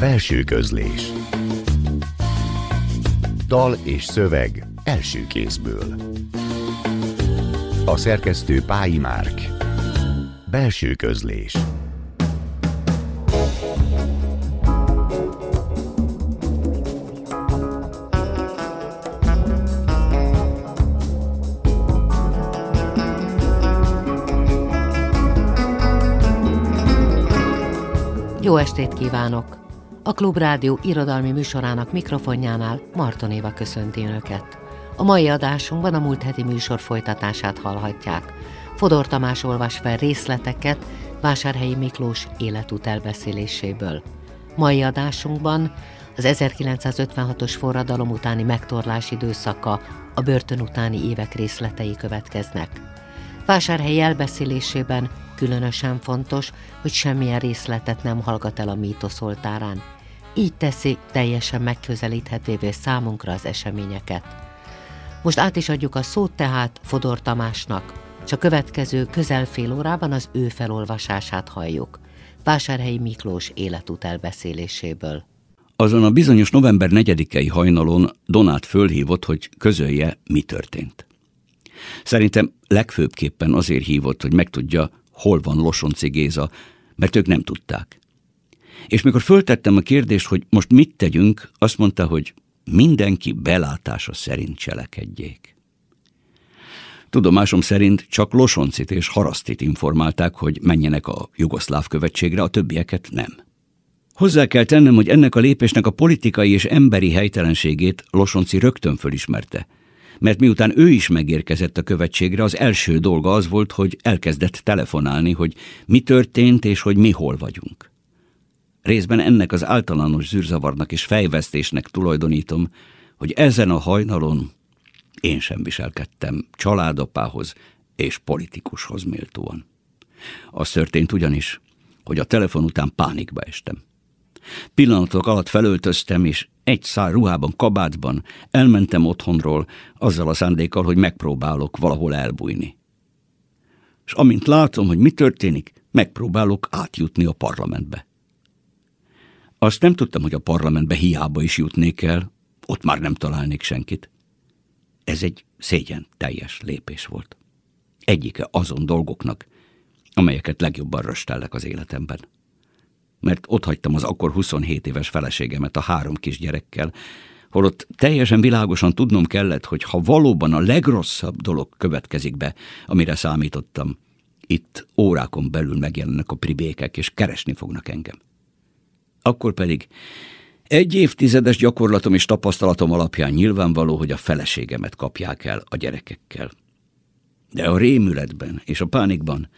Belső közlés. Dal és szöveg első kézből. A szerkesztő Pályi Márk. Belső közlés. Jó estét kívánok! A Klubrádió irodalmi műsorának mikrofonjánál Marton Éva köszönti Önöket. A mai adásunkban a múlt heti műsor folytatását hallhatják. Fodor Tamás olvas fel részleteket Vásárhelyi Miklós életút elbeszéléséből. Mai adásunkban az 1956-os forradalom utáni megtorlás időszaka, a börtön utáni évek részletei következnek. Vásárhelyi elbeszélésében Különösen fontos, hogy semmilyen részletet nem hallgat el a mítosz oltárán. Így teszi teljesen megközelíthetővé számunkra az eseményeket. Most át is adjuk a szót tehát Fodor Tamásnak, és a következő közel fél órában az ő felolvasását halljuk. Vásárhelyi Miklós életút elbeszéléséből. Azon a bizonyos november 4-i hajnalon Donát fölhívott, hogy közölje, mi történt. Szerintem legfőbbképpen azért hívott, hogy megtudja, hol van Losonci Géza, mert ők nem tudták. És mikor föltettem a kérdést, hogy most mit tegyünk, azt mondta, hogy mindenki belátása szerint cselekedjék. Tudomásom szerint csak Losoncit és Harasztit informálták, hogy menjenek a jugoszláv követségre, a többieket nem. Hozzá kell tennem, hogy ennek a lépésnek a politikai és emberi helytelenségét Losonci rögtön fölismerte – mert miután ő is megérkezett a követségre, az első dolga az volt, hogy elkezdett telefonálni, hogy mi történt és hogy mi hol vagyunk. Részben ennek az általános zűrzavarnak és fejvesztésnek tulajdonítom, hogy ezen a hajnalon én sem viselkedtem családapához és politikushoz méltóan. Az történt ugyanis, hogy a telefon után pánikba estem. Pillanatok alatt felöltöztem, és egy szár ruhában, kabátban elmentem otthonról, azzal a szándékkal, hogy megpróbálok valahol elbújni. És amint látom, hogy mi történik, megpróbálok átjutni a parlamentbe. Azt nem tudtam, hogy a parlamentbe hiába is jutnék el, ott már nem találnék senkit. Ez egy szégyen teljes lépés volt. Egyike azon dolgoknak, amelyeket legjobban röstellek az életemben mert ott hagytam az akkor 27 éves feleségemet a három kisgyerekkel, holott teljesen világosan tudnom kellett, hogy ha valóban a legrosszabb dolog következik be, amire számítottam, itt órákon belül megjelennek a pribékek, és keresni fognak engem. Akkor pedig egy évtizedes gyakorlatom és tapasztalatom alapján nyilvánvaló, hogy a feleségemet kapják el a gyerekekkel. De a rémületben és a pánikban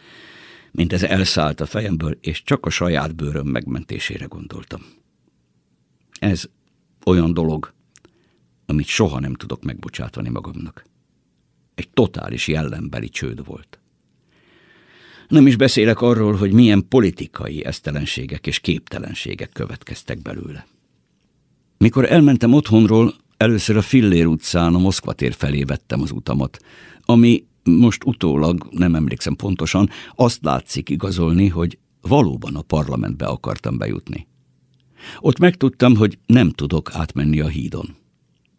mint ez elszállt a fejemből, és csak a saját bőröm megmentésére gondoltam. Ez olyan dolog, amit soha nem tudok megbocsátani magamnak. Egy totális jellembeli csőd volt. Nem is beszélek arról, hogy milyen politikai esztelenségek és képtelenségek következtek belőle. Mikor elmentem otthonról, először a Fillér utcán a Moszkva tér felé vettem az utamat, ami most utólag, nem emlékszem pontosan, azt látszik igazolni, hogy valóban a parlamentbe akartam bejutni. Ott megtudtam, hogy nem tudok átmenni a hídon.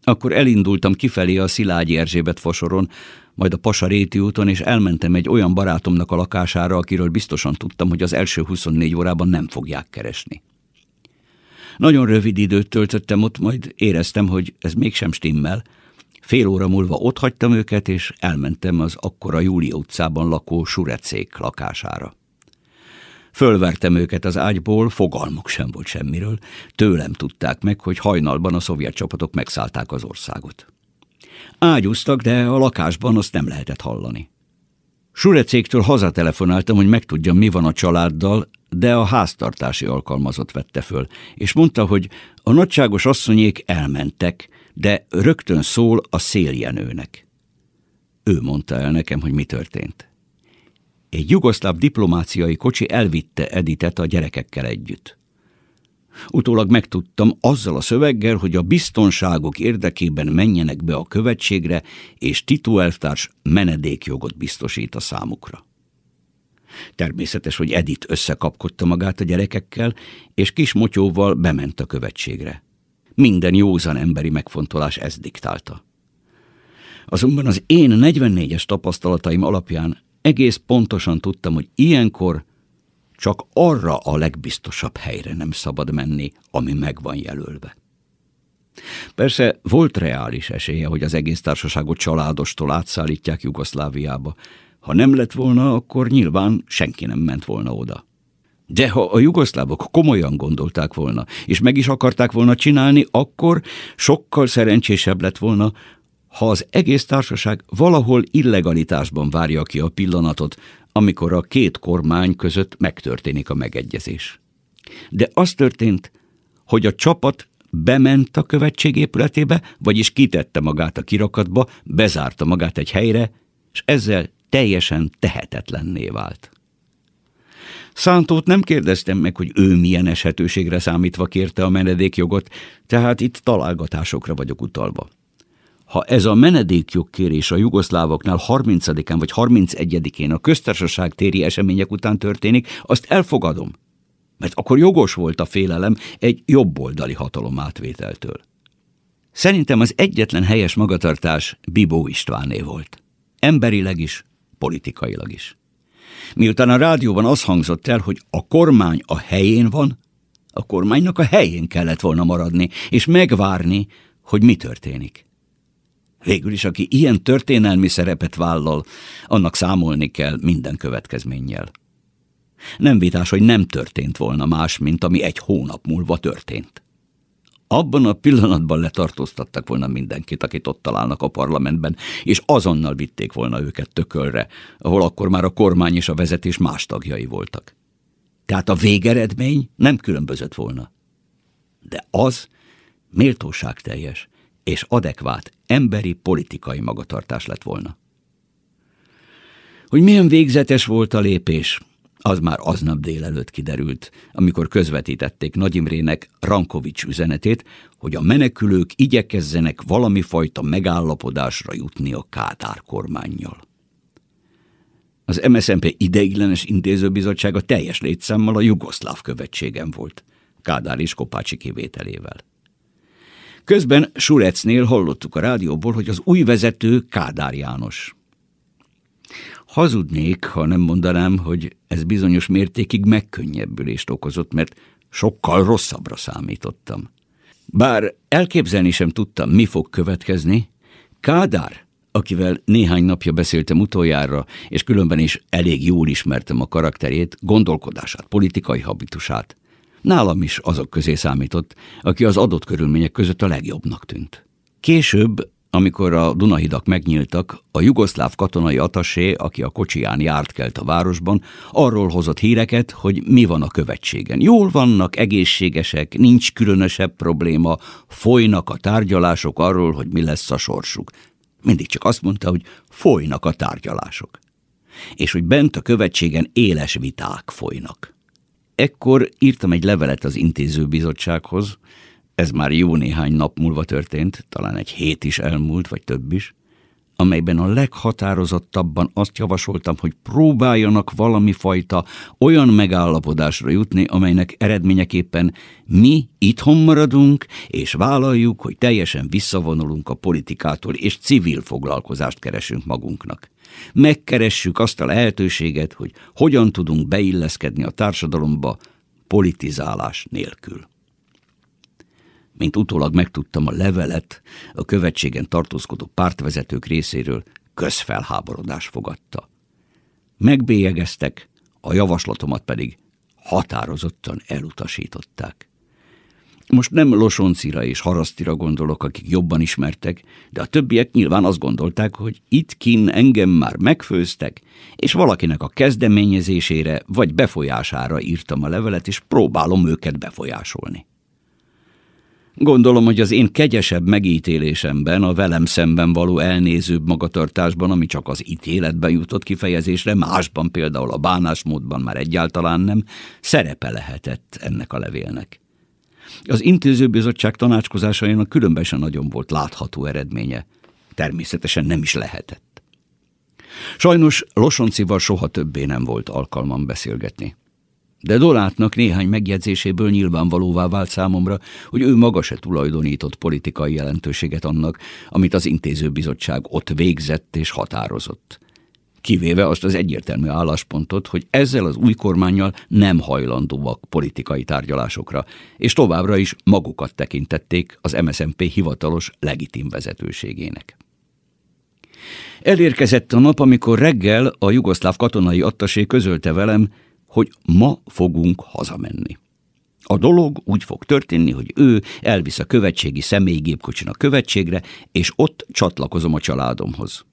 Akkor elindultam kifelé a Szilágyi Erzsébet fosoron, majd a Pasaréti úton, és elmentem egy olyan barátomnak a lakására, akiről biztosan tudtam, hogy az első 24 órában nem fogják keresni. Nagyon rövid időt töltöttem ott, majd éreztem, hogy ez mégsem stimmel, Fél óra múlva ott hagytam őket, és elmentem az akkora Júlia utcában lakó surecék lakására. Fölvertem őket az ágyból, fogalmuk sem volt semmiről, tőlem tudták meg, hogy hajnalban a szovjet csapatok megszállták az országot. Ágyúztak, de a lakásban azt nem lehetett hallani. Surecéktől hazatelefonáltam, hogy megtudjam, mi van a családdal, de a háztartási alkalmazott vette föl, és mondta, hogy a nagyságos asszonyék elmentek, de rögtön szól a széljenőnek. Ő mondta el nekem, hogy mi történt. Egy jugoszláv diplomáciai kocsi elvitte Editet a gyerekekkel együtt. Utólag megtudtam azzal a szöveggel, hogy a biztonságok érdekében menjenek be a követségre, és Tito elvtárs menedékjogot biztosít a számukra. Természetes, hogy Edith összekapkodta magát a gyerekekkel, és kis motyóval bement a követségre. Minden józan emberi megfontolás ezt diktálta. Azonban az én 44-es tapasztalataim alapján egész pontosan tudtam, hogy ilyenkor csak arra a legbiztosabb helyre nem szabad menni, ami meg van jelölve. Persze volt reális esélye, hogy az egész társaságot családostól átszállítják Jugoszláviába. Ha nem lett volna, akkor nyilván senki nem ment volna oda. De ha a jugoszlávok komolyan gondolták volna, és meg is akarták volna csinálni, akkor sokkal szerencsésebb lett volna, ha az egész társaság valahol illegalitásban várja ki a pillanatot, amikor a két kormány között megtörténik a megegyezés. De az történt, hogy a csapat bement a követség épületébe, vagyis kitette magát a kirakatba, bezárta magát egy helyre, és ezzel teljesen tehetetlenné vált. Szántót nem kérdeztem meg, hogy ő milyen eshetőségre számítva kérte a menedékjogot, tehát itt találgatásokra vagyok utalva. Ha ez a menedékjogkérés a jugoszlávoknál 30-án vagy 31-én a köztársaság téri események után történik, azt elfogadom. Mert akkor jogos volt a félelem egy jobboldali hatalom átvételtől. Szerintem az egyetlen helyes magatartás Bibó Istváné volt. Emberileg is, politikailag is. Miután a rádióban az hangzott el, hogy a kormány a helyén van, a kormánynak a helyén kellett volna maradni, és megvárni, hogy mi történik. Végül is, aki ilyen történelmi szerepet vállal, annak számolni kell minden következménnyel. Nem vitás, hogy nem történt volna más, mint ami egy hónap múlva történt. Abban a pillanatban letartóztattak volna mindenkit, akit ott találnak a parlamentben, és azonnal vitték volna őket tökölre, ahol akkor már a kormány és a vezetés más tagjai voltak. Tehát a végeredmény nem különbözött volna. De az méltóságteljes és adekvát emberi politikai magatartás lett volna. Hogy milyen végzetes volt a lépés, az már aznap délelőtt kiderült, amikor közvetítették Nagy Imrének Rankovics üzenetét, hogy a menekülők igyekezzenek valami fajta megállapodásra jutni a Kádár kormányjal. Az MSZNP ideiglenes intézőbizottsága teljes létszámmal a jugoszláv követségen volt, Kádár és Kopácsi kivételével. Közben Surecnél hallottuk a rádióból, hogy az új vezető Kádár János. Hazudnék, ha nem mondanám, hogy ez bizonyos mértékig megkönnyebbülést okozott, mert sokkal rosszabbra számítottam. Bár elképzelni sem tudtam, mi fog következni, Kádár, akivel néhány napja beszéltem utoljára, és különben is elég jól ismertem a karakterét, gondolkodását, politikai habitusát, nálam is azok közé számított, aki az adott körülmények között a legjobbnak tűnt. Később amikor a Dunahidak megnyíltak, a jugoszláv katonai atasé, aki a kocsiján járt kelt a városban, arról hozott híreket, hogy mi van a követségen. Jól vannak, egészségesek, nincs különösebb probléma, folynak a tárgyalások arról, hogy mi lesz a sorsuk. Mindig csak azt mondta, hogy folynak a tárgyalások. És hogy bent a követségen éles viták folynak. Ekkor írtam egy levelet az intézőbizottsághoz, ez már jó néhány nap múlva történt, talán egy hét is elmúlt, vagy több is, amelyben a leghatározottabban azt javasoltam, hogy próbáljanak valami fajta olyan megállapodásra jutni, amelynek eredményeképpen mi itthon maradunk, és vállaljuk, hogy teljesen visszavonulunk a politikától, és civil foglalkozást keresünk magunknak. Megkeressük azt a lehetőséget, hogy hogyan tudunk beilleszkedni a társadalomba politizálás nélkül mint utólag megtudtam a levelet a követségen tartózkodó pártvezetők részéről közfelháborodás fogadta. Megbélyegeztek, a javaslatomat pedig határozottan elutasították. Most nem Losoncira és Harasztira gondolok, akik jobban ismertek, de a többiek nyilván azt gondolták, hogy itt kin engem már megfőztek, és valakinek a kezdeményezésére vagy befolyására írtam a levelet, és próbálom őket befolyásolni. Gondolom, hogy az én kegyesebb megítélésemben, a velem szemben való elnézőbb magatartásban, ami csak az ítéletben jutott kifejezésre, másban például a bánásmódban már egyáltalán nem, szerepe lehetett ennek a levélnek. Az intézőbizottság tanácskozásainak különben sem nagyon volt látható eredménye. Természetesen nem is lehetett. Sajnos Losoncival soha többé nem volt alkalmam beszélgetni. De Dorátnak néhány megjegyzéséből nyilvánvalóvá vált számomra, hogy ő maga se tulajdonított politikai jelentőséget annak, amit az intézőbizottság ott végzett és határozott. Kivéve azt az egyértelmű álláspontot, hogy ezzel az új kormányjal nem hajlandóak politikai tárgyalásokra, és továbbra is magukat tekintették az MSZNP hivatalos legitim vezetőségének. Elérkezett a nap, amikor reggel a jugoszláv katonai attasé közölte velem, hogy ma fogunk hazamenni. A dolog úgy fog történni, hogy ő elvisz a követségi személygépkocsin a követségre, és ott csatlakozom a családomhoz.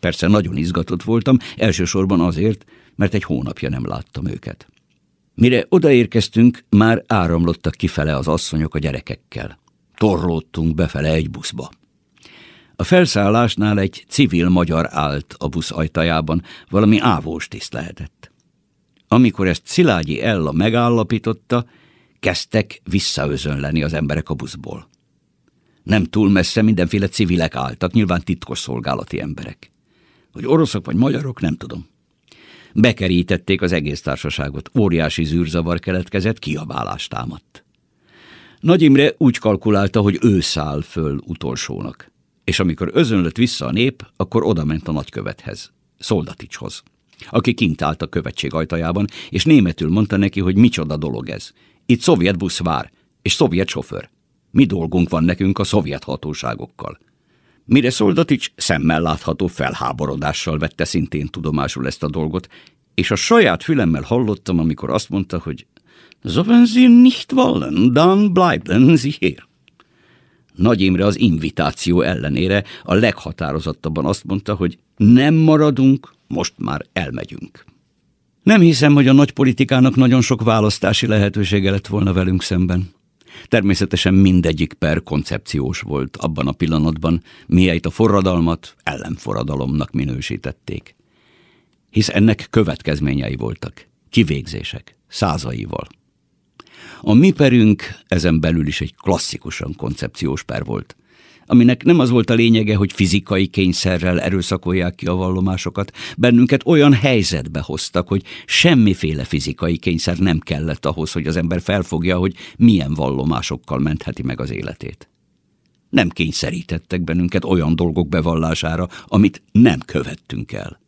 Persze nagyon izgatott voltam, elsősorban azért, mert egy hónapja nem láttam őket. Mire odaérkeztünk, már áramlottak kifele az asszonyok a gyerekekkel. Torlódtunk befele egy buszba. A felszállásnál egy civil magyar állt a busz ajtajában, valami ávós tiszt lehetett. Amikor ezt Szilágyi Ella megállapította, kezdtek visszaözönleni az emberek a buszból. Nem túl messze mindenféle civilek álltak, nyilván titkos szolgálati emberek. Hogy oroszok vagy magyarok, nem tudom. Bekerítették az egész társaságot, óriási zűrzavar keletkezett, kiabálást támadt. Nagy Imre úgy kalkulálta, hogy ő száll föl utolsónak, és amikor özönlött vissza a nép, akkor odament a nagykövethez, Szoldaticshoz aki kint állt a követség ajtajában, és németül mondta neki, hogy micsoda dolog ez. Itt szovjet busz vár, és szovjet sofőr. Mi dolgunk van nekünk a szovjet hatóságokkal? Mire Szoldatics szemmel látható felháborodással vette szintén tudomásul ezt a dolgot, és a saját fülemmel hallottam, amikor azt mondta, hogy So Sie nicht wollen, dann bleiben Sie hier. Nagy Imre az invitáció ellenére a leghatározottabban azt mondta, hogy nem maradunk, most már elmegyünk. Nem hiszem, hogy a nagy politikának nagyon sok választási lehetősége lett volna velünk szemben. Természetesen mindegyik per koncepciós volt abban a pillanatban, mihelyt a forradalmat ellenforradalomnak minősítették. Hisz ennek következményei voltak, kivégzések, százaival. A mi perünk ezen belül is egy klasszikusan koncepciós per volt – aminek nem az volt a lényege, hogy fizikai kényszerrel erőszakolják ki a vallomásokat, bennünket olyan helyzetbe hoztak, hogy semmiféle fizikai kényszer nem kellett ahhoz, hogy az ember felfogja, hogy milyen vallomásokkal mentheti meg az életét. Nem kényszerítettek bennünket olyan dolgok bevallására, amit nem követtünk el.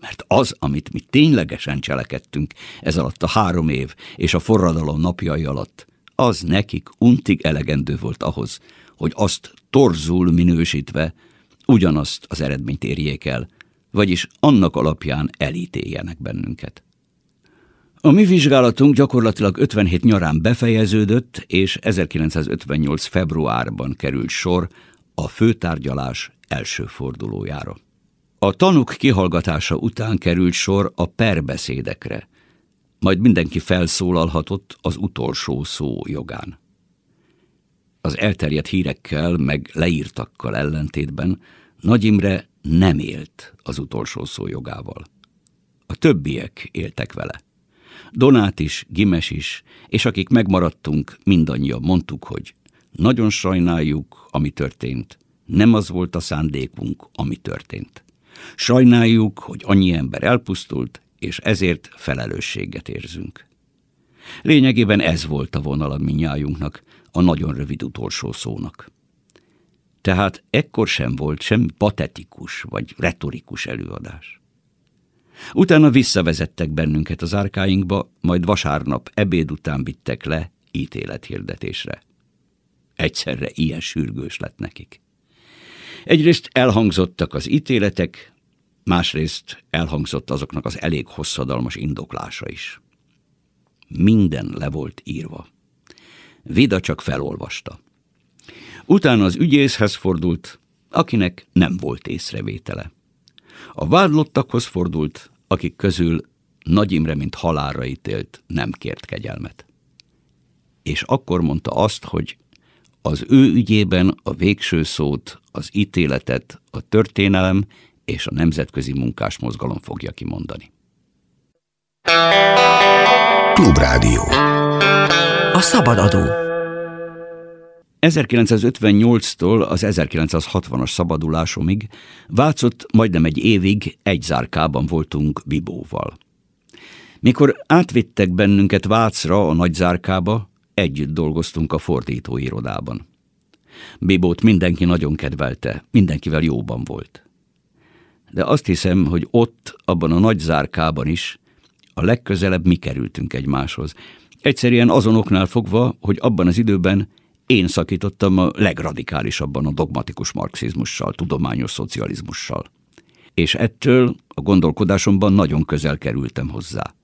Mert az, amit mi ténylegesen cselekedtünk ez alatt a három év és a forradalom napjai alatt, az nekik untig elegendő volt ahhoz, hogy azt torzul minősítve ugyanazt az eredményt érjék el, vagyis annak alapján elítéljenek bennünket. A mi vizsgálatunk gyakorlatilag 57 nyarán befejeződött, és 1958. februárban került sor a főtárgyalás első fordulójára. A tanuk kihallgatása után került sor a perbeszédekre, majd mindenki felszólalhatott az utolsó szó jogán az elterjedt hírekkel, meg leírtakkal ellentétben Nagy Imre nem élt az utolsó szó jogával. A többiek éltek vele. Donát is, Gimes is, és akik megmaradtunk, mindannyian mondtuk, hogy nagyon sajnáljuk, ami történt. Nem az volt a szándékunk, ami történt. Sajnáljuk, hogy annyi ember elpusztult, és ezért felelősséget érzünk. Lényegében ez volt a vonal a minnyájunknak, a nagyon rövid utolsó szónak. Tehát ekkor sem volt semmi patetikus vagy retorikus előadás. Utána visszavezettek bennünket az árkáinkba, majd vasárnap ebéd után vittek le ítélethirdetésre. Egyszerre ilyen sürgős lett nekik. Egyrészt elhangzottak az ítéletek, másrészt elhangzott azoknak az elég hosszadalmas indoklása is. Minden le volt írva. Vida csak felolvasta. Utána az ügyészhez fordult, akinek nem volt észrevétele. A vádlottakhoz fordult, akik közül Nagy Imre, mint halálra ítélt, nem kért kegyelmet. És akkor mondta azt, hogy az ő ügyében a végső szót, az ítéletet a történelem és a nemzetközi munkásmozgalom fogja kimondani. Klubrádió a szabadadó. 1958-tól az 1960-as szabadulásomig Vácott majdnem egy évig egy zárkában voltunk Bibóval. Mikor átvittek bennünket Vácra a nagy zárkába, együtt dolgoztunk a fordítóirodában. Bibót mindenki nagyon kedvelte, mindenkivel jóban volt. De azt hiszem, hogy ott, abban a nagy zárkában is, a legközelebb mi kerültünk egymáshoz. Egyszerűen azon oknál fogva, hogy abban az időben én szakítottam a legradikálisabban a dogmatikus marxizmussal, tudományos szocializmussal. És ettől a gondolkodásomban nagyon közel kerültem hozzá.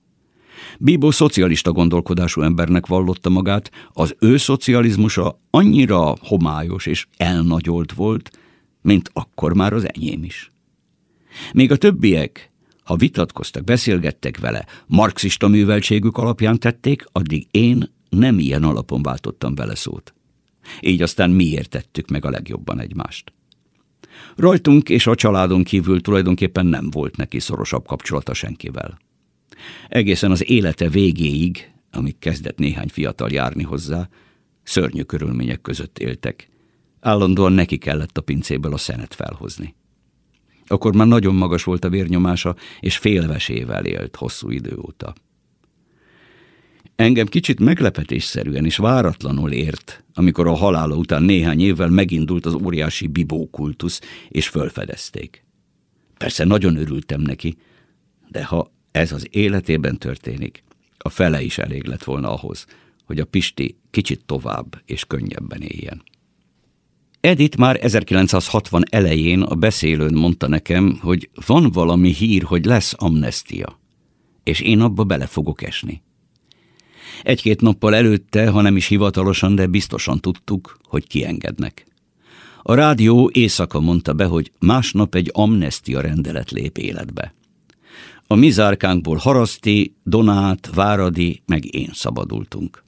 Bíbó szocialista gondolkodású embernek vallotta magát, az ő szocializmusa annyira homályos és elnagyolt volt, mint akkor már az enyém is. Még a többiek, ha vitatkoztak, beszélgettek vele, marxista műveltségük alapján tették, addig én nem ilyen alapon váltottam vele szót. Így aztán mi értettük meg a legjobban egymást. Rajtunk és a családon kívül tulajdonképpen nem volt neki szorosabb kapcsolata senkivel. Egészen az élete végéig, amíg kezdett néhány fiatal járni hozzá, szörnyű körülmények között éltek. Állandóan neki kellett a pincéből a szenet felhozni. Akkor már nagyon magas volt a vérnyomása, és félvesével élt hosszú idő óta. Engem kicsit meglepetésszerűen és váratlanul ért, amikor a halála után néhány évvel megindult az óriási bibókultusz, és fölfedezték. Persze nagyon örültem neki, de ha ez az életében történik, a fele is elég lett volna ahhoz, hogy a Pisti kicsit tovább és könnyebben éljen. Edith már 1960 elején a beszélőn mondta nekem, hogy van valami hír, hogy lesz amnestia, és én abba bele fogok esni. Egy-két nappal előtte, ha nem is hivatalosan, de biztosan tudtuk, hogy kiengednek. A rádió éjszaka mondta be, hogy másnap egy amnestia rendelet lép életbe. A mi zárkánkból Haraszti, Donát, Váradi, meg én szabadultunk.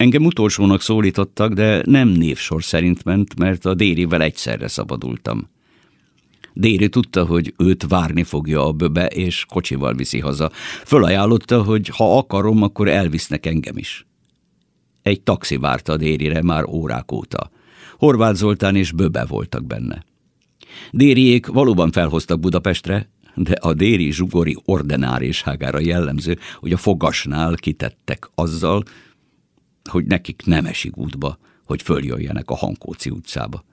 Engem utolsónak szólítottak, de nem névsor szerint ment, mert a Dérivel egyszerre szabadultam. Déri tudta, hogy őt várni fogja a böbe, és kocsival viszi haza. Fölajánlotta, hogy ha akarom, akkor elvisznek engem is. Egy taxi várta Dérire már órák óta. Horváth Zoltán és böbe voltak benne. Dériék valóban felhoztak Budapestre, de a déri zsugori ordináriságára jellemző, hogy a fogasnál kitettek azzal, hogy nekik nem esik útba, hogy följöjjenek a Hankóci utcába.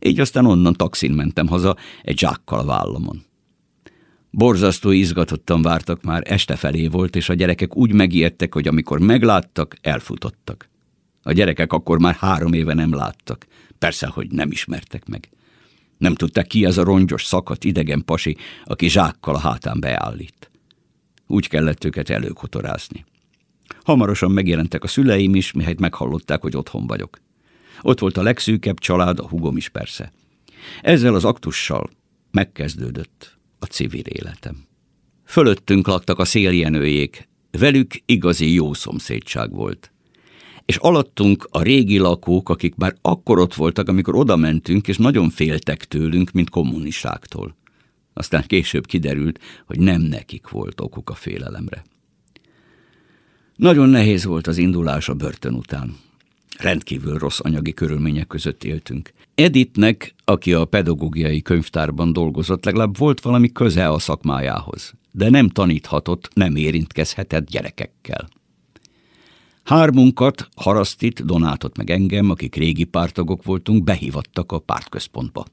Így aztán onnan taxin mentem haza, egy zsákkal vállamon. Borzasztó izgatottan vártak már, este felé volt, és a gyerekek úgy megijedtek, hogy amikor megláttak, elfutottak. A gyerekek akkor már három éve nem láttak. Persze, hogy nem ismertek meg. Nem tudták ki ez a rongyos, szakadt, idegen pasi, aki zsákkal a hátán beállít. Úgy kellett őket előkotorászni. Hamarosan megjelentek a szüleim is, mihelyt meghallották, hogy otthon vagyok. Ott volt a legszűkebb család, a hugom is persze. Ezzel az aktussal megkezdődött a civil életem. Fölöttünk laktak a széljenőjék, velük igazi jó szomszédság volt. És alattunk a régi lakók, akik már akkor ott voltak, amikor oda mentünk, és nagyon féltek tőlünk, mint kommunistáktól. Aztán később kiderült, hogy nem nekik volt okuk a félelemre. Nagyon nehéz volt az indulás a börtön után. Rendkívül rossz anyagi körülmények között éltünk. Editnek, aki a pedagógiai könyvtárban dolgozott, legalább volt valami köze a szakmájához, de nem taníthatott, nem érintkezhetett gyerekekkel. Hármunkat, Harasztit, Donátot meg engem, akik régi pártagok voltunk, behívattak a pártközpontba.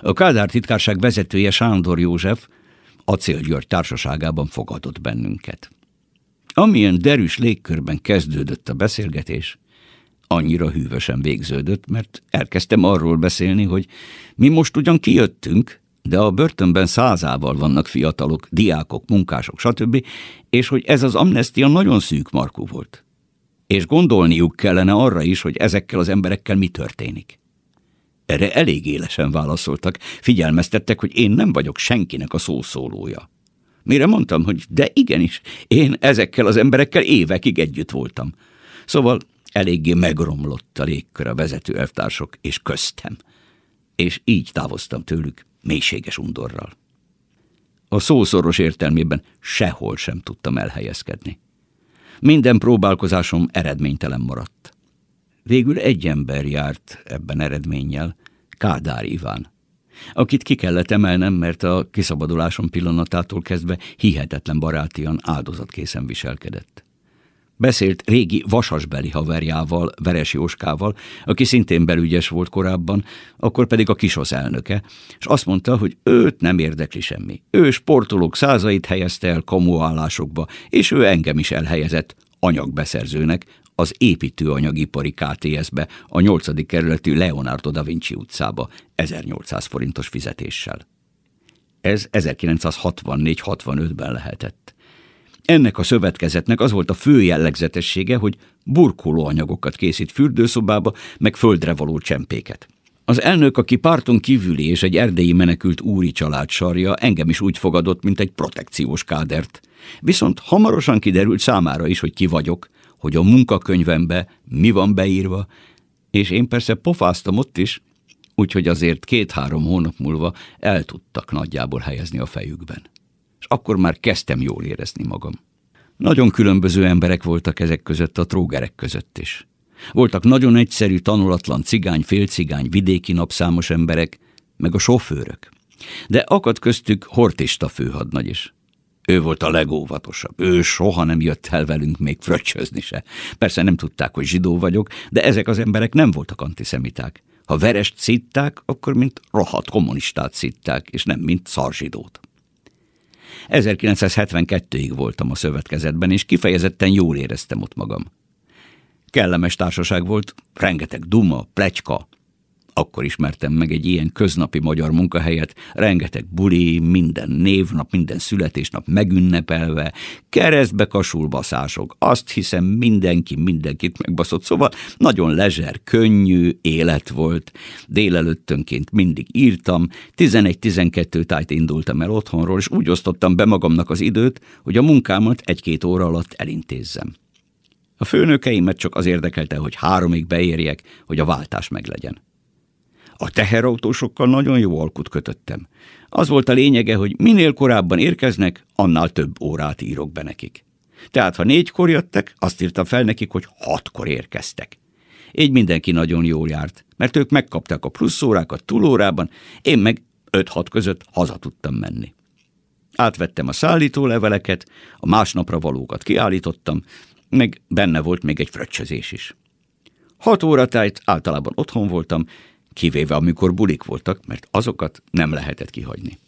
A Kádár titkárság vezetője Sándor József Acél György társaságában fogadott bennünket. Amilyen derűs légkörben kezdődött a beszélgetés, annyira hűvösen végződött, mert elkezdtem arról beszélni, hogy mi most ugyan kijöttünk, de a börtönben százával vannak fiatalok, diákok, munkások, stb., és hogy ez az amnestia nagyon szűk markú volt. És gondolniuk kellene arra is, hogy ezekkel az emberekkel mi történik. Erre elég élesen válaszoltak, figyelmeztettek, hogy én nem vagyok senkinek a szószólója. Mire mondtam, hogy de igenis, én ezekkel az emberekkel évekig együtt voltam. Szóval eléggé megromlott a légkör a vezető elvtársok és köztem. És így távoztam tőlük mélységes undorral. A szószoros értelmében sehol sem tudtam elhelyezkedni. Minden próbálkozásom eredménytelen maradt. Végül egy ember járt ebben eredménnyel, Kádár Iván, akit ki kellett emelnem, mert a kiszabadulásom pillanatától kezdve hihetetlen barátian áldozatkészen viselkedett. Beszélt régi vasasbeli haverjával, Veres Jóskával, aki szintén belügyes volt korábban, akkor pedig a kisosz elnöke, és azt mondta, hogy őt nem érdekli semmi. Ő sportolók százait helyezte el kamuállásokba, és ő engem is elhelyezett anyagbeszerzőnek, az építőanyagipari KTS-be, a 8. kerületű Leonardo da Vinci utcába 1800 forintos fizetéssel. Ez 1964-65-ben lehetett. Ennek a szövetkezetnek az volt a fő jellegzetessége, hogy burkolóanyagokat készít fürdőszobába, meg földre való csempéket. Az elnök, aki párton kívüli és egy erdélyi menekült úri család sarja, engem is úgy fogadott, mint egy protekciós kádert. Viszont hamarosan kiderült számára is, hogy ki vagyok, hogy a munkakönyvembe mi van beírva, és én persze pofáztam ott is, úgyhogy azért két-három hónap múlva el tudtak nagyjából helyezni a fejükben. És akkor már kezdtem jól érezni magam. Nagyon különböző emberek voltak ezek között a trógerek között is. Voltak nagyon egyszerű, tanulatlan cigány, félcigány, vidéki napszámos emberek, meg a sofőrök. De akadt köztük hortista főhadnagy is. Ő volt a legóvatosabb. Ő soha nem jött el velünk még fröccsözni se. Persze nem tudták, hogy zsidó vagyok, de ezek az emberek nem voltak antiszemiták. Ha verest szitták, akkor mint rohadt kommunistát szitták, és nem mint szarzsidót. 1972-ig voltam a szövetkezetben, és kifejezetten jól éreztem ott magam. Kellemes társaság volt, rengeteg duma, plecska, akkor ismertem meg egy ilyen köznapi magyar munkahelyet, rengeteg buli, minden névnap, minden születésnap megünnepelve, keresztbe kasulbaszások, azt hiszem mindenki mindenkit megbaszott, szóval nagyon lezser, könnyű élet volt, délelőttönként mindig írtam, 11-12 tájt indultam el otthonról, és úgy osztottam be magamnak az időt, hogy a munkámat egy-két óra alatt elintézzem. A főnökeimet csak az érdekelte, hogy háromig beérjek, hogy a váltás meglegyen. A teherautósokkal nagyon jó alkut kötöttem. Az volt a lényege, hogy minél korábban érkeznek, annál több órát írok be nekik. Tehát ha négykor jöttek, azt írtam fel nekik, hogy hatkor érkeztek. Így mindenki nagyon jól járt, mert ők megkapták a plusz órákat túlórában, én meg 5-6 között haza tudtam menni. Átvettem a szállító leveleket, a másnapra valókat kiállítottam, meg benne volt még egy fröccsözés is. Hat óratájt általában otthon voltam, kivéve amikor bulik voltak, mert azokat nem lehetett kihagyni.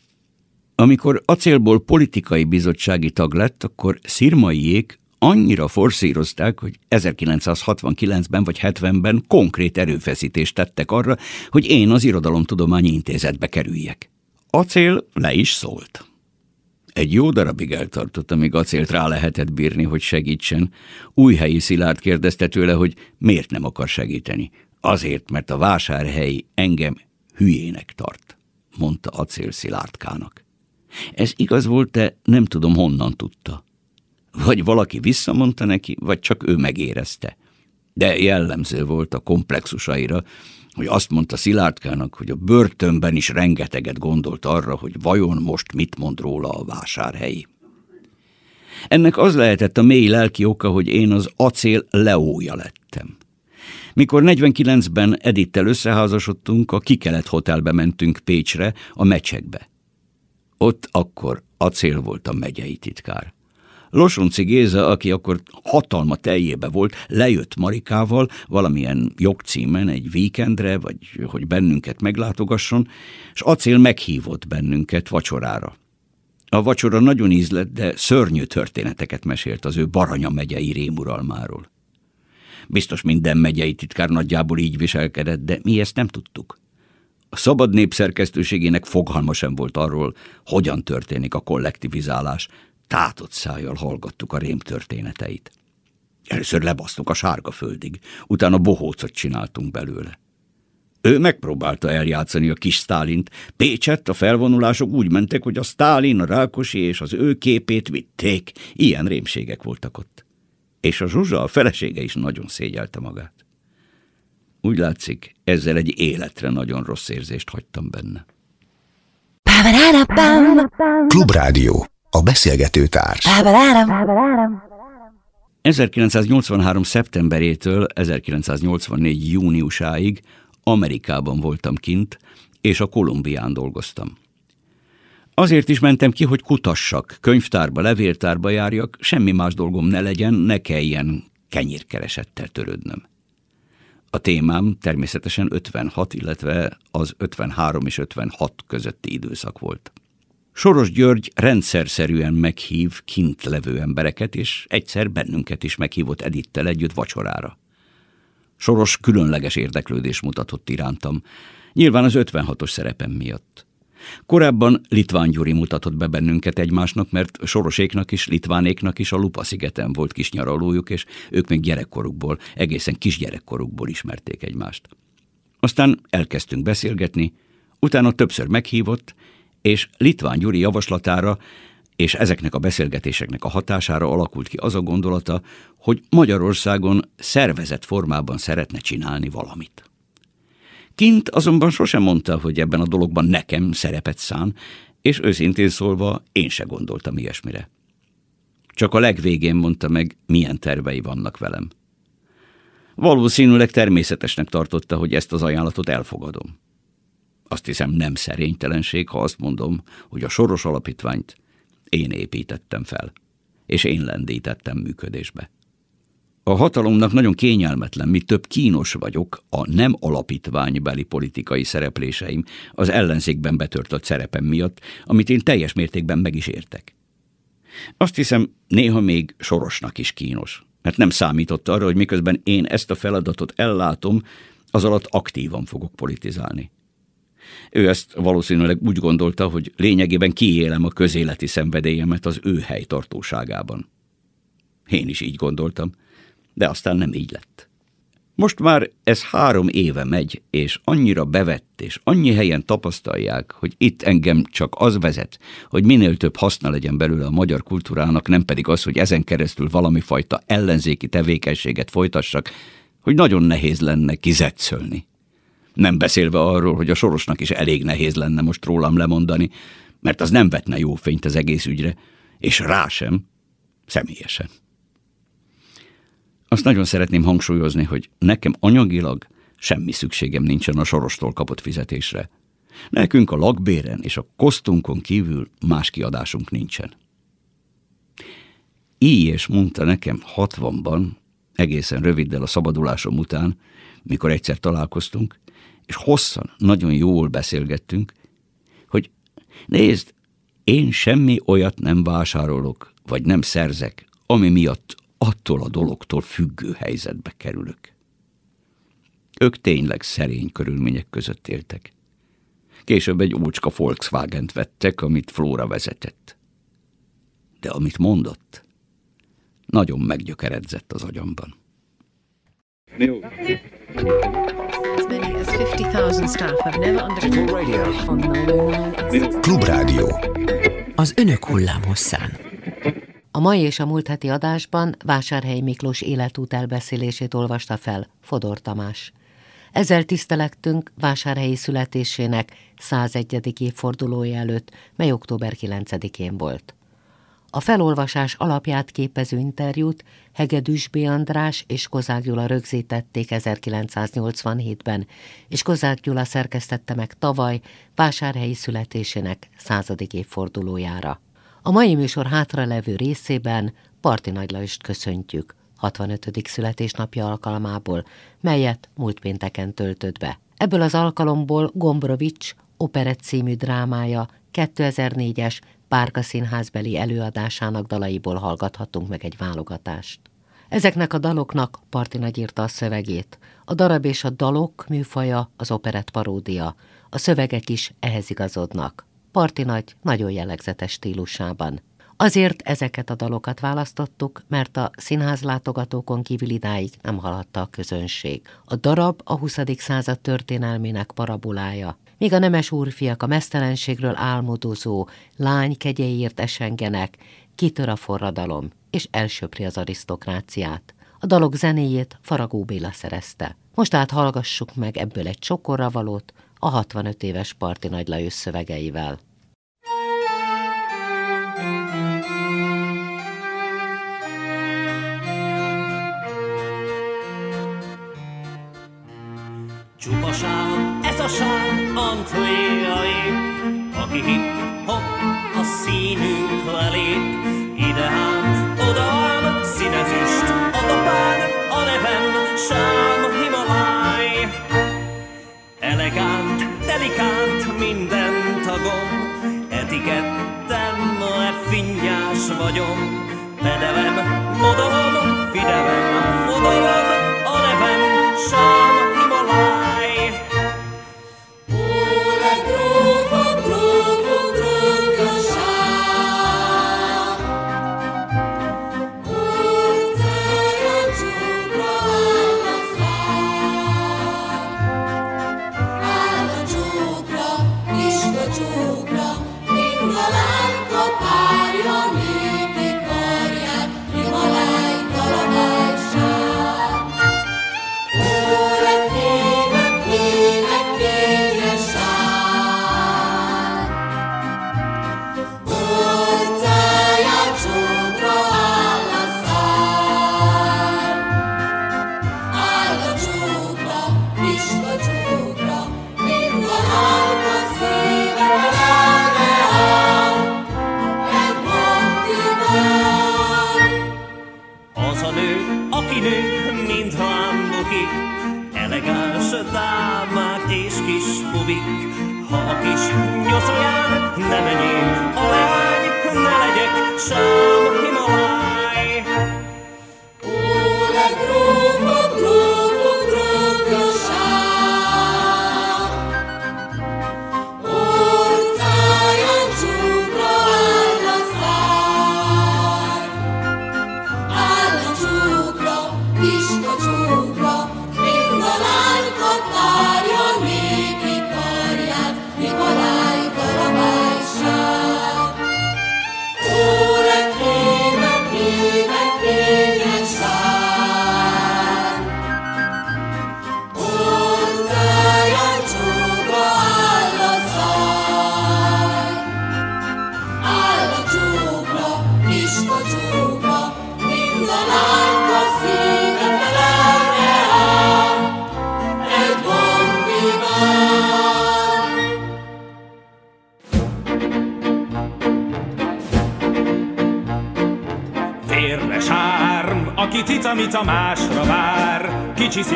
Amikor acélból politikai bizottsági tag lett, akkor szirmaiék annyira forszírozták, hogy 1969-ben vagy 70-ben konkrét erőfeszítést tettek arra, hogy én az Irodalomtudományi Intézetbe kerüljek. Acél le is szólt. Egy jó darabig eltartott, amíg acélt rá lehetett bírni, hogy segítsen. Újhelyi Szilárd kérdezte tőle, hogy miért nem akar segíteni. Azért, mert a vásárhely engem hülyének tart, mondta Acél Szilárdkának. Ez igaz volt, de nem tudom honnan tudta. Vagy valaki visszamondta neki, vagy csak ő megérezte. De jellemző volt a komplexusaira, hogy azt mondta Szilárdkának, hogy a börtönben is rengeteget gondolt arra, hogy vajon most mit mond róla a vásárhelyi. Ennek az lehetett a mély lelki oka, hogy én az acél leója lettem. Mikor 49-ben Edittel összeházasodtunk, a Kikelet Hotelbe mentünk Pécsre, a mecsekbe. Ott akkor acél volt a megyei titkár. Losonci Géza, aki akkor hatalma teljébe volt, lejött Marikával valamilyen jogcímen egy víkendre, vagy hogy bennünket meglátogasson, és acél meghívott bennünket vacsorára. A vacsora nagyon ízlett, de szörnyű történeteket mesélt az ő Baranya megyei rémuralmáról. Biztos minden megyei titkár nagyjából így viselkedett, de mi ezt nem tudtuk. A szabad népszerkesztőségének fogalma sem volt arról, hogyan történik a kollektivizálás. Tátott szájjal hallgattuk a rém történeteit. Először lebasztunk a sárga földig, utána bohócot csináltunk belőle. Ő megpróbálta eljátszani a kis Stálint. Pécsett a felvonulások úgy mentek, hogy a Stálin, a Rákosi és az ő képét vitték. Ilyen rémségek voltak ott és a Zsuzsa, a felesége is nagyon szégyelte magát. Úgy látszik, ezzel egy életre nagyon rossz érzést hagytam benne. Klubrádió, a beszélgető társ. 1983. szeptemberétől 1984. júniusáig Amerikában voltam kint, és a Kolumbián dolgoztam. Azért is mentem ki, hogy kutassak, könyvtárba, levéltárba járjak, semmi más dolgom ne legyen, ne kelljen kenyérkeresettel törődnöm. A témám természetesen 56, illetve az 53 és 56 közötti időszak volt. Soros György rendszerszerűen meghív kint levő embereket, és egyszer bennünket is meghívott Edittel együtt vacsorára. Soros különleges érdeklődés mutatott irántam, nyilván az 56-os szerepem miatt. Korábban Litván Gyuri mutatott be bennünket egymásnak, mert Soroséknak is, Litvánéknak is a Lupa szigeten volt kis nyaralójuk, és ők még gyerekkorukból, egészen kis gyerekkorukból ismerték egymást. Aztán elkezdtünk beszélgetni, utána többször meghívott, és Litván Gyuri javaslatára és ezeknek a beszélgetéseknek a hatására alakult ki az a gondolata, hogy Magyarországon szervezett formában szeretne csinálni valamit. Kint azonban sosem mondta, hogy ebben a dologban nekem szerepet szán, és őszintén szólva én se gondoltam ilyesmire. Csak a legvégén mondta meg, milyen tervei vannak velem. Valószínűleg természetesnek tartotta, hogy ezt az ajánlatot elfogadom. Azt hiszem nem szerénytelenség, ha azt mondom, hogy a Soros Alapítványt én építettem fel, és én lendítettem működésbe. A hatalomnak nagyon kényelmetlen, mi több kínos vagyok a nem alapítványbeli politikai szerepléseim az ellenzékben betörtött szerepem miatt, amit én teljes mértékben meg is értek. Azt hiszem, néha még sorosnak is kínos, mert nem számított arra, hogy miközben én ezt a feladatot ellátom, az alatt aktívan fogok politizálni. Ő ezt valószínűleg úgy gondolta, hogy lényegében kiélem a közéleti szenvedélyemet az ő helytartóságában. Én is így gondoltam – de aztán nem így lett. Most már ez három éve megy, és annyira bevett, és annyi helyen tapasztalják, hogy itt engem csak az vezet, hogy minél több haszna legyen belőle a magyar kultúrának, nem pedig az, hogy ezen keresztül valami fajta ellenzéki tevékenységet folytassak, hogy nagyon nehéz lenne kizetszölni. Nem beszélve arról, hogy a sorosnak is elég nehéz lenne most rólam lemondani, mert az nem vetne jó fényt az egész ügyre, és rá sem, személyesen. Azt nagyon szeretném hangsúlyozni, hogy nekem anyagilag semmi szükségem nincsen a sorostól kapott fizetésre. Nekünk a lakbéren és a kosztunkon kívül más kiadásunk nincsen. Így és mondta nekem hatvanban, egészen röviddel a szabadulásom után, mikor egyszer találkoztunk, és hosszan, nagyon jól beszélgettünk, hogy nézd, én semmi olyat nem vásárolok, vagy nem szerzek, ami miatt attól a dologtól függő helyzetbe kerülök. Ők tényleg szerény körülmények között éltek. Később egy ócska Volkswagen-t vettek, amit Flóra vezetett. De amit mondott, nagyon meggyökeredzett az agyamban. Klubrádió. Az önök hullámhosszán. A mai és a múlt heti adásban Vásárhely Miklós életút elbeszélését olvasta fel Fodor Tamás. Ezzel tisztelektünk Vásárhelyi születésének 101. évfordulója előtt, mely október 9-én volt. A felolvasás alapját képező interjút Hegedűs B. András és Kozák Gyula rögzítették 1987-ben, és Kozák Gyula szerkesztette meg tavaly Vásárhelyi születésének századik évfordulójára. A mai műsor hátralevő részében Parti Nagy Lajost köszöntjük 65. születésnapja alkalmából, melyet múlt pénteken töltött be. Ebből az alkalomból Gombrovics Operett című drámája 2004-es Párka Színházbeli előadásának dalaiból hallgathatunk meg egy válogatást. Ezeknek a daloknak Parti Nagy írta a szövegét. A darab és a dalok műfaja az operett paródia. A szövegek is ehhez igazodnak. Parti Nagy nagyon jellegzetes stílusában. Azért ezeket a dalokat választottuk, mert a színház látogatókon kívül idáig nem hallhatta a közönség. A darab a 20. század történelmének parabolája, míg a nemes úrfiak a mesztelenségről álmodozó lány kegyeiért esengenek, kitör a forradalom, és elsöpri az arisztokráciát. A dalok zenéjét Faragó Béla szerezte. Most át hallgassuk meg ebből egy csokorra valót, a 65 éves Parti Nagy Lajos szövegeivel. Csupa sám, ez a sám, antréai, aki hip, hop, a színünk velét, ideám, odám, színezüst, a dobán, a nevem, sám, himaláj. Elegáns delikánt minden tagom, etikettem, e finnyás vagyom, pedevem, modom, fidevem, fodolom, a nevem, sám,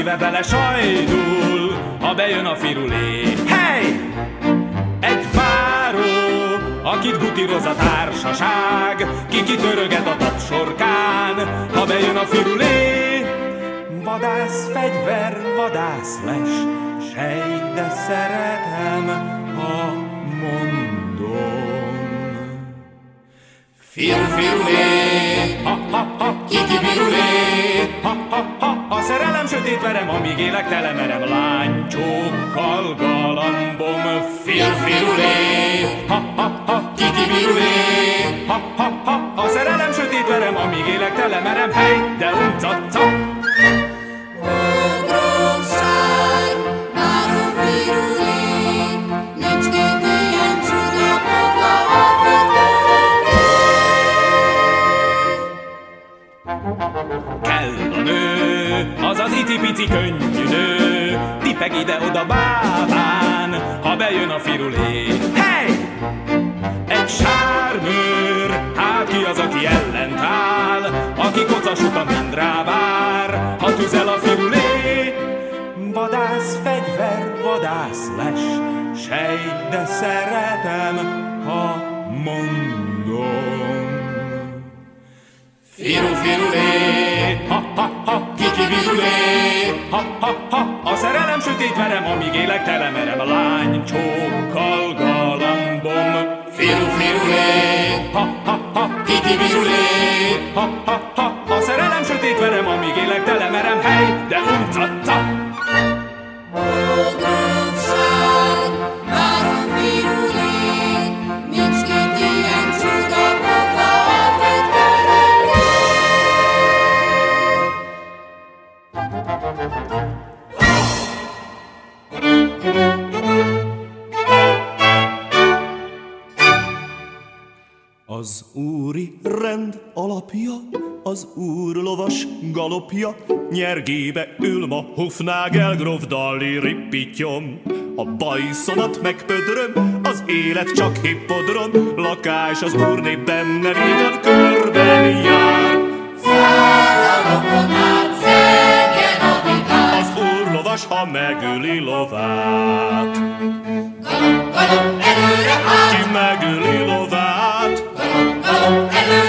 szíve bele sajdul, ha bejön a firulé. Hey! Egy páró, akit gutíroz a társaság, ki kitöröget a tapsorkán, ha bejön a firulé. Vadász fegyver, vadász les, sej, de szeretem, ha mondom. Firu, firulé, ha, ha, ha, kiki virulé, ha, ha, ha, a szerelem sötét verem, amíg élek telemerem lánycsókkal galambom. Fir, firulé, ha, ha, ha, kiki virulé, ha, ha, ha, a szerelem sötét verem, amíg élek telemerem, hely, de uncaca. Pici könnyű nő, tipeg ide-oda bábán, ha bejön a firulé. Hey! Egy sármőr, hát ki az, aki ellent áll, aki kocas utam mind rá vár, ha tüzel a firulé. Vadász fegyver, vadász les, sej, de szeretem, ha mondom. Firu, firulé, ha, ha, ha, kiki virulé, ha, ha, ha, a szerelem sötét verem, amíg élek telemerem a lány csókkal galambom. Firu, firulé, ha, ha, ha, kiki virulé, ha, ha, ha, a szerelem sötét verem, amíg élek telemerem, hely, de uncatta. Az az úrlovas galopja, nyergébe ül ma Hufnagel gróf Dalli rippittyom. A bajszomat megpödröm, az élet csak hippodrom, lakás az úrnép benne régen körben jár. Az úrlovas, ha megüli lovát, galop, galop, előre át, ki megüli lovát, galop, galop, előre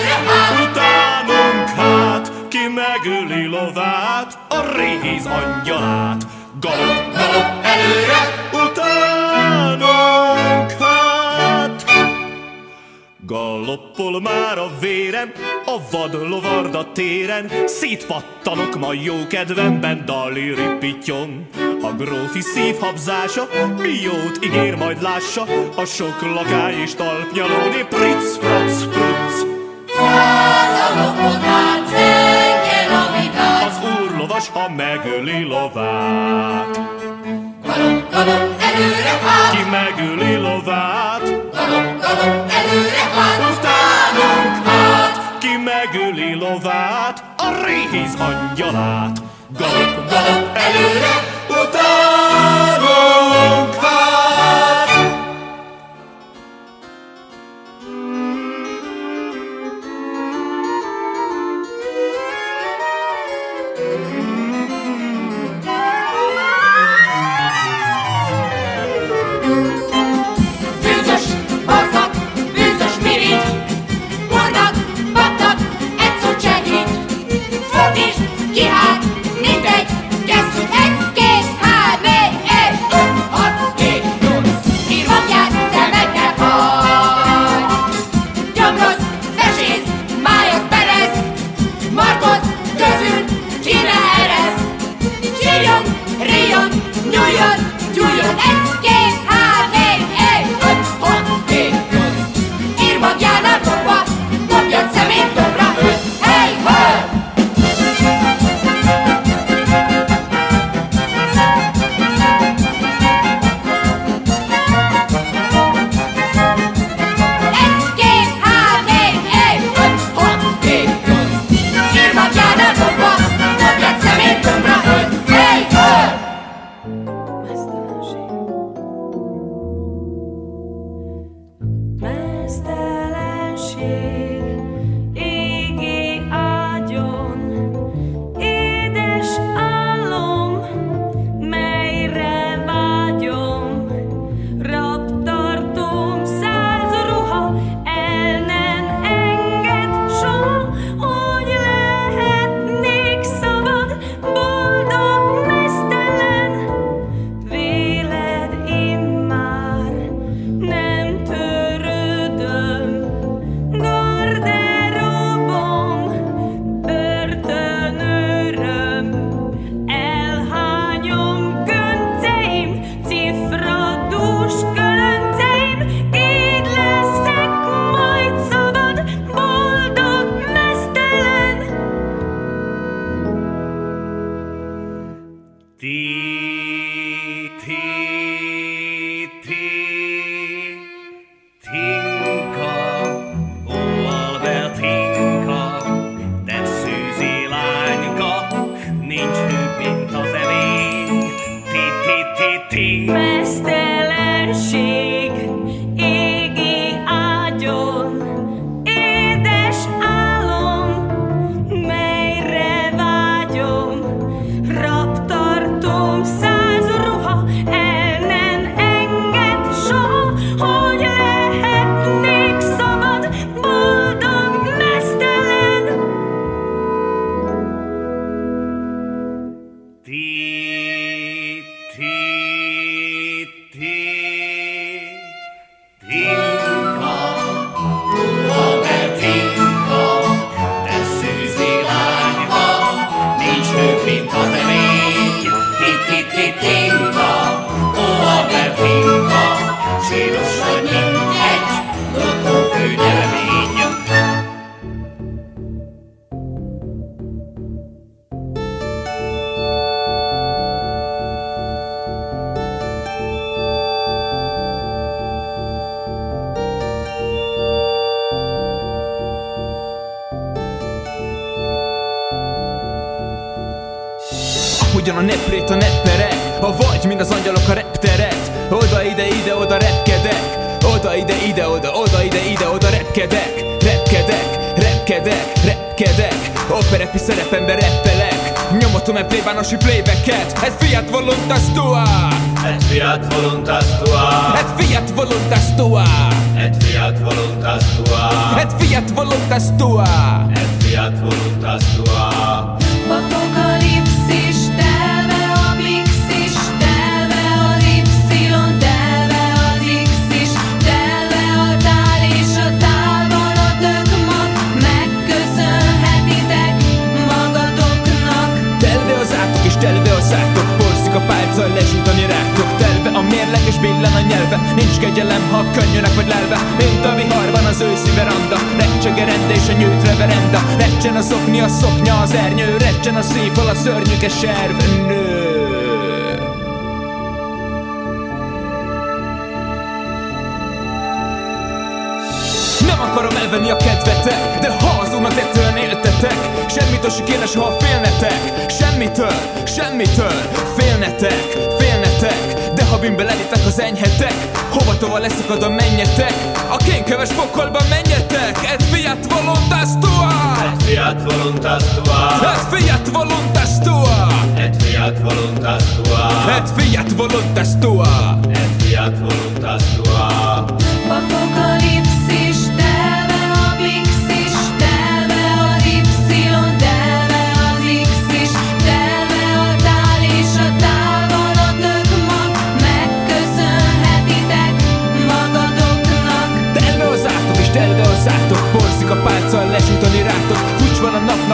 ki megüli lovát, a réz angyalát. Galop, galop, előre, utánunk hát. Galoppol már a vérem, a vad lovarda téren, szétpattanok ma jó kedvemben, Dali rippittyom. A grófi szívhabzása, jót ígér majd lássa, a sok lakály és talpnyalóni, pric, prac, pruc. százalokon Az úrlovas, ha megöli lovát, galop, galop, előre ki megöli lovát, galop, galop, előre utánunk hát, ki megöli lovát, a réz angyalát. Galop, galop, előre, Hódjon a neprét a nepperek Ha vagy, mint az angyalok a repteret Oda ide ide oda repkedek Oda ide ide oda oda ide ide oda repkedek Repkedek, repkedek, repkedek. Operepi szerepembe reppelek Nyomotom e plébánosi playbacket. Ez fiat voluntas tua! Et fiat voluntas tua, Ez fiat voluntas tua! Et fiat voluntas tua, Ez fiat voluntas tua! Et fiat voluntas tua. Billen a nyelve Nincs kegyelem, ha könnyűnek vagy lelve. Mint a viharban az őszi veranda Recseg a rende és a nyújt reverenda Recsen a szokni, a szoknya, az ernyő Recsen a szívval a szörnyűke serv Nő. Nem akarom elvenni a kedvetek De ha az úrnak tetően éltetek Semmitől se kéne soha félnetek. Semmitől, semmitől Félnetek, félnetek De ha bűnbe lelitek az enyhetek Hova tova leszek oda menjetek? A kénköves pokolba menjetek? Et fiat voluntas tua Et fiat voluntas tua, Et fiat voluntas tua et fiat voluntas tua, Et fiat voluntas tua et fiat voluntas tua.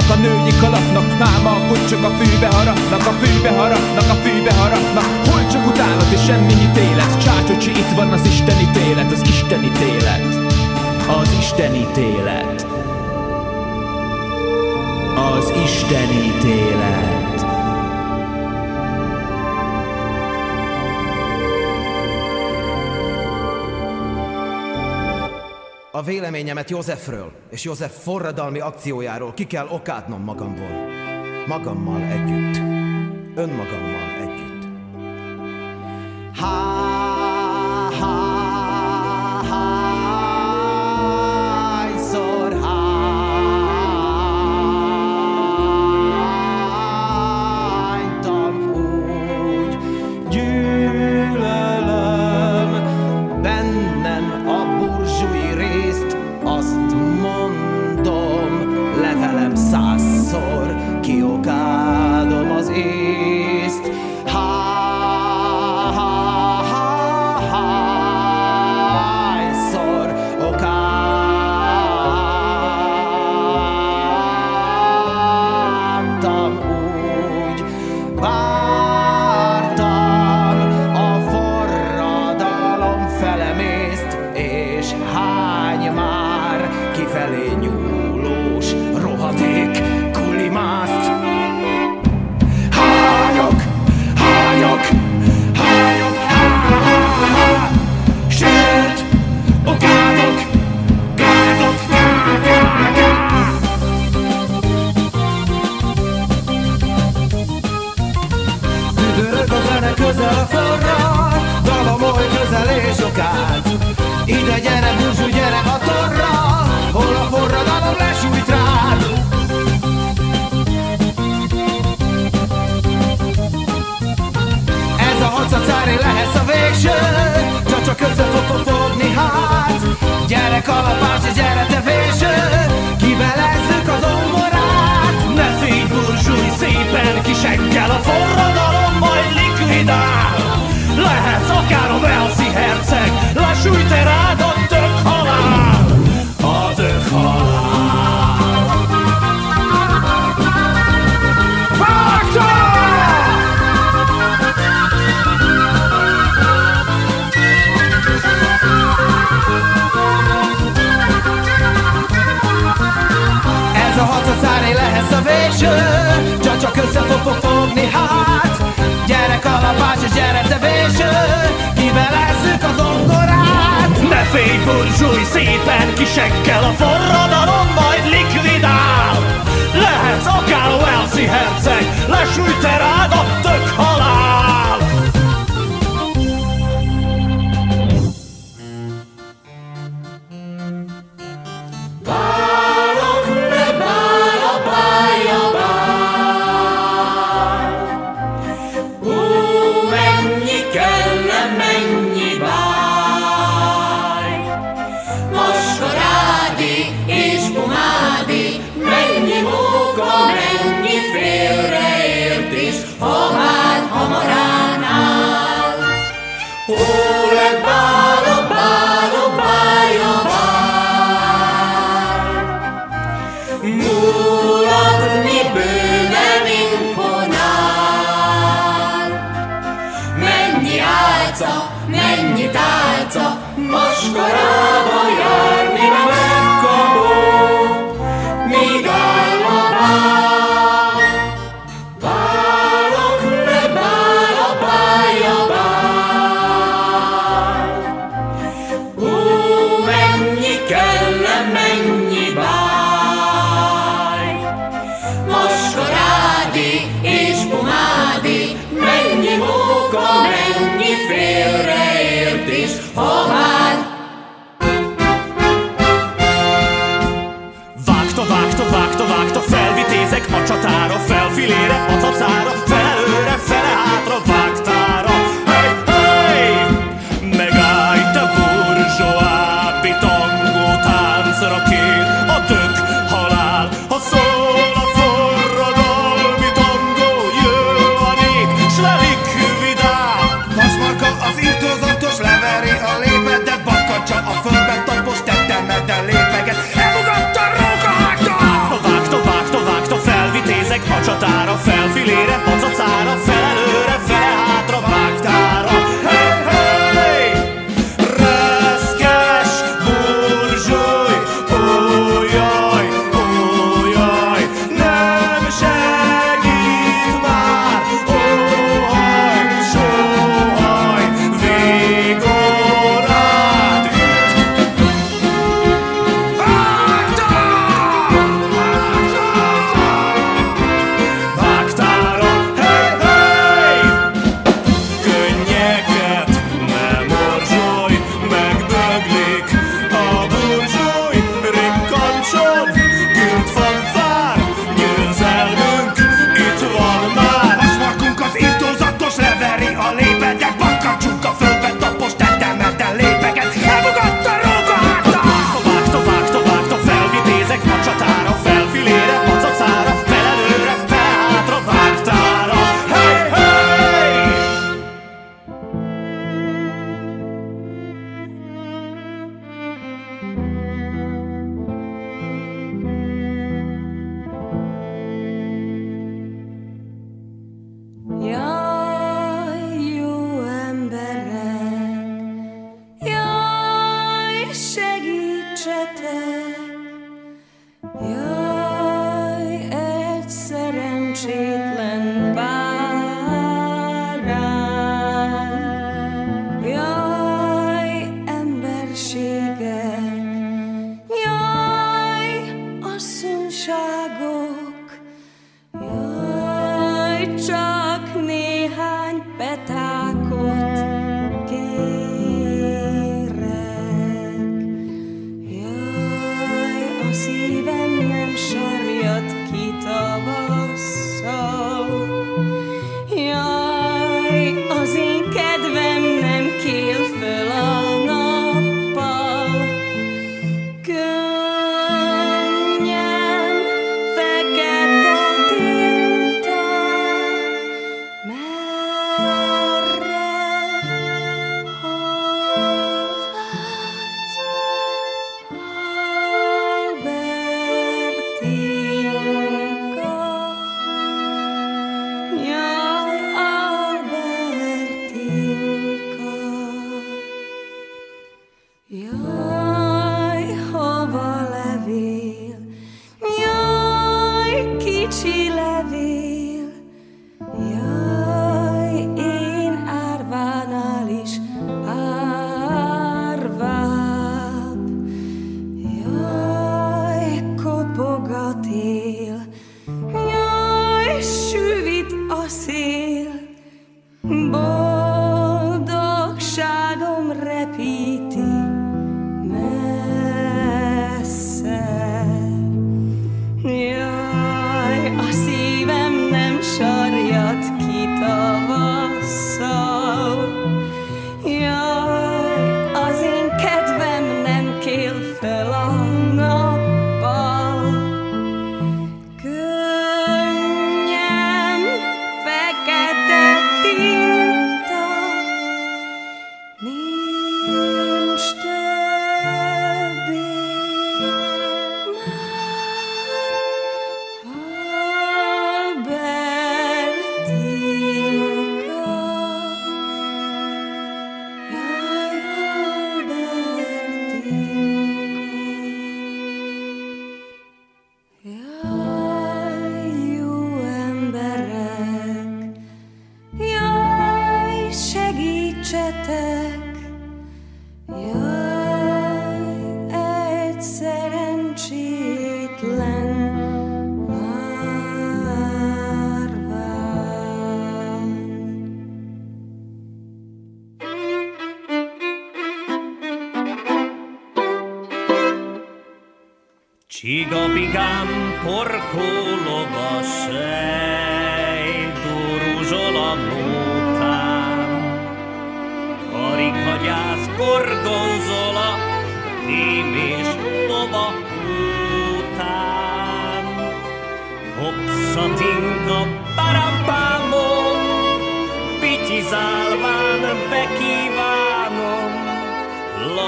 A női kalapnak Máma a fucsok a fűbe harapnak A fűbe harapnak, a fűbe harapnak Hol csak utálat és semmi hitélet Csácsocsi, itt van az Isten ítélet Az Isten ítélet. Az Isten ítélet. Az Isten ítélet A véleményemet Józsefről és József forradalmi akciójáról ki kell okádnom magamból. Magammal együtt. Önmagammal burzsúj, szépen kiseggel a forradalom, majd likvidál. Lehetsz akár a Velszi herceg, lesújt te rád a escorada.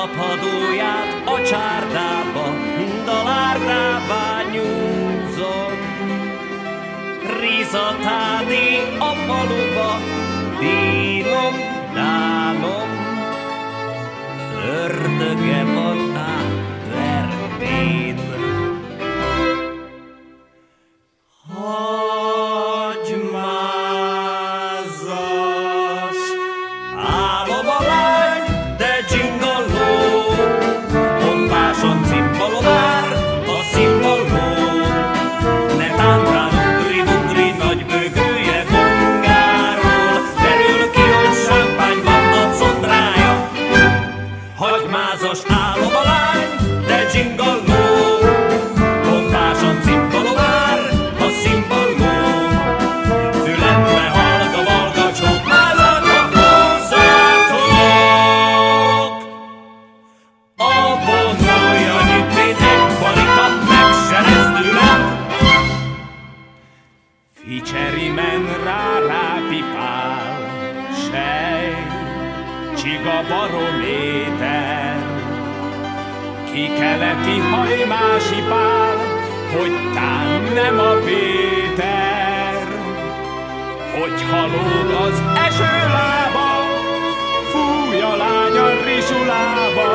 Lapadóját a csárdába, dalárdává nyúzom. Rizatádi a faluba, dínom, dánom, ördöge van nem a Péter. Hogy halóg az esőlába, fúj a lány a rizsulába,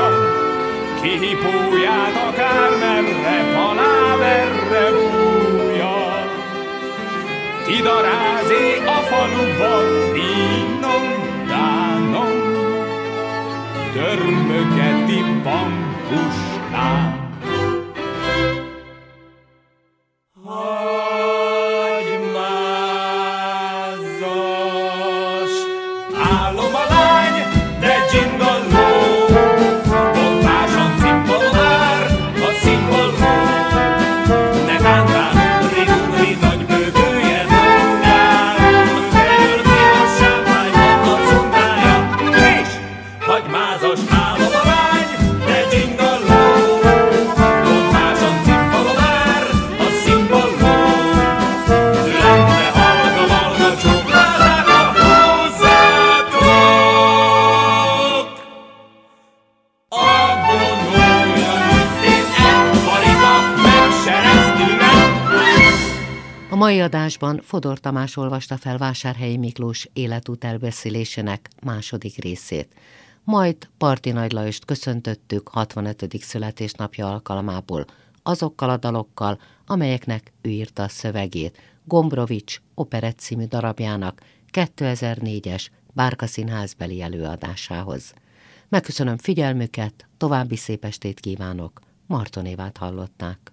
kihipóját akármerre, paláverre bújja. Tidarázé a faluba, dínom, dánom, törmögeti bambusnál. Adásban Fodor Tamás olvasta fel Vásárhelyi Miklós életút elbeszélésének második részét. Majd Parti Nagy Lajost köszöntöttük 65. születésnapja alkalmából, azokkal a dalokkal, amelyeknek ő írta a szövegét, Gombrovics operett című darabjának 2004-es Bárka Színházbeli előadásához. Megköszönöm figyelmüket, további szép estét kívánok, Marton Évát hallották.